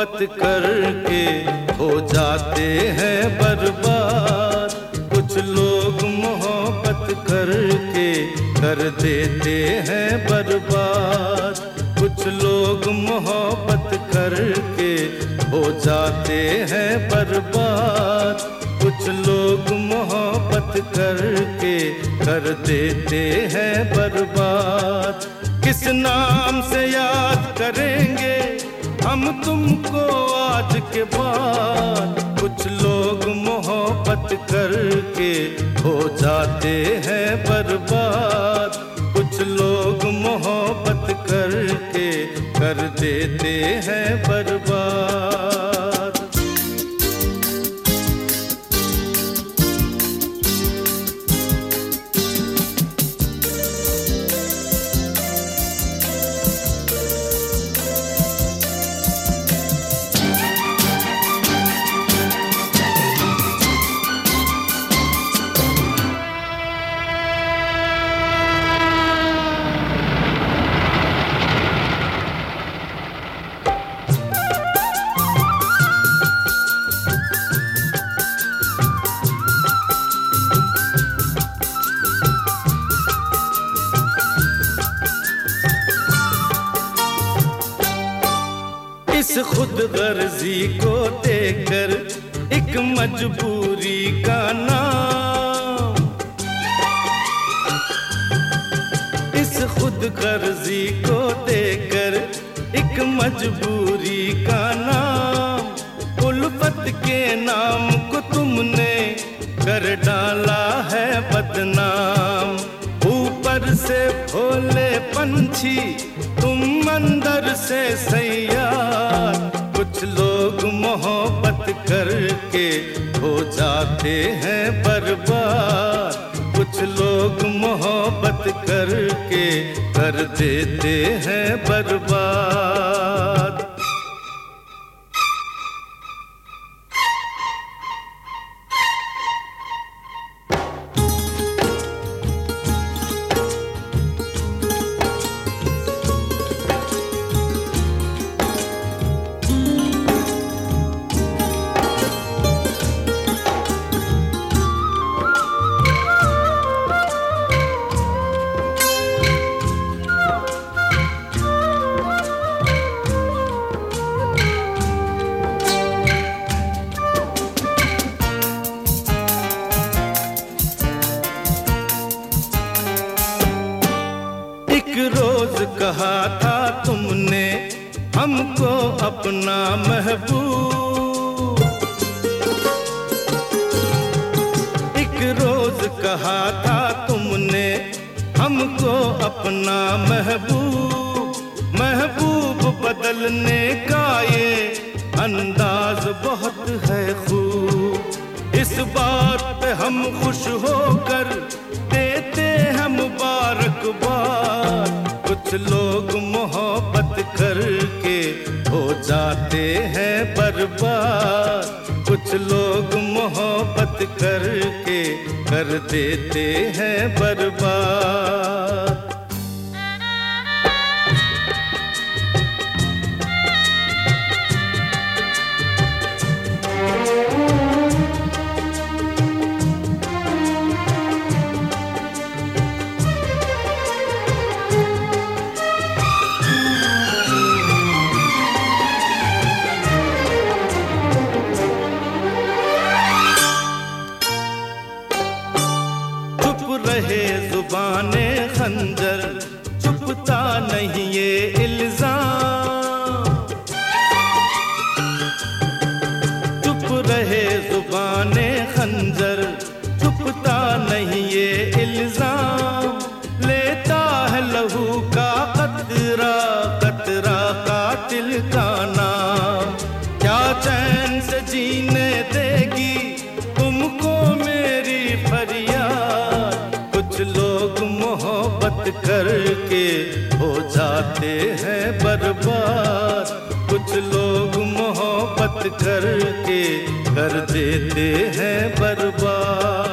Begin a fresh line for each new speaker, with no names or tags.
मोहब्बत करके हो जाते हैं बर्बाद। कुछ लोग मोहब्बत करके कर देते हैं बर्बाद। कुछ लोग मोहब्बत करके हो जाते हैं बर्बाद। कुछ लोग मोहब्बत करके कर देते हैं बर्बाद। किस नाम से याद करेंगे? हम तुमको आज के बाद कुछ लोग मोहब्बत करके हो जाते हैं बर्बाद। कुछ लोग मोहब्बत करके कर देते हैं बर्बाद। इस खुद गर्जी को देकर एक मजबूरी का नाम। इस खुद गर्जी को देकर एक मजबूरी का नाम। उल्फत के नाम को तुमने कर डाला है बदनाम। ऊपर से भोले पंछी तुम अंदर से सैयार कुछ लोग मोहब्बत करके हो जाते हैं बर्बाद। कुछ लोग मोहब्बत करके कर देते हैं बर्बाद। एक रोज कहा था तुमने, हमको अपना महबूब। एक रोज कहा था तुमने, हमको अपना महबूब। महबूब बदलने का ये अंदाज बहुत है खूब। इस बात पे हम खुश होकर हम मुबारकबाद कुछ लोग मोहब्बत करके हो जाते हैं बर्बाद। कुछ लोग मोहब्बत करके कर देते हैं बर्बाद। इल्ज़ाम लेता है लहू का कतरा कतरा कातिल का नाम। क्या चैन से जीने देगी तुमको मेरी फरियाद? कुछ लोग मोहब्बत करके हो जाते हैं बर्बाद। कुछ लोग मोहब्बत करके कर देते हैं बर्बाद।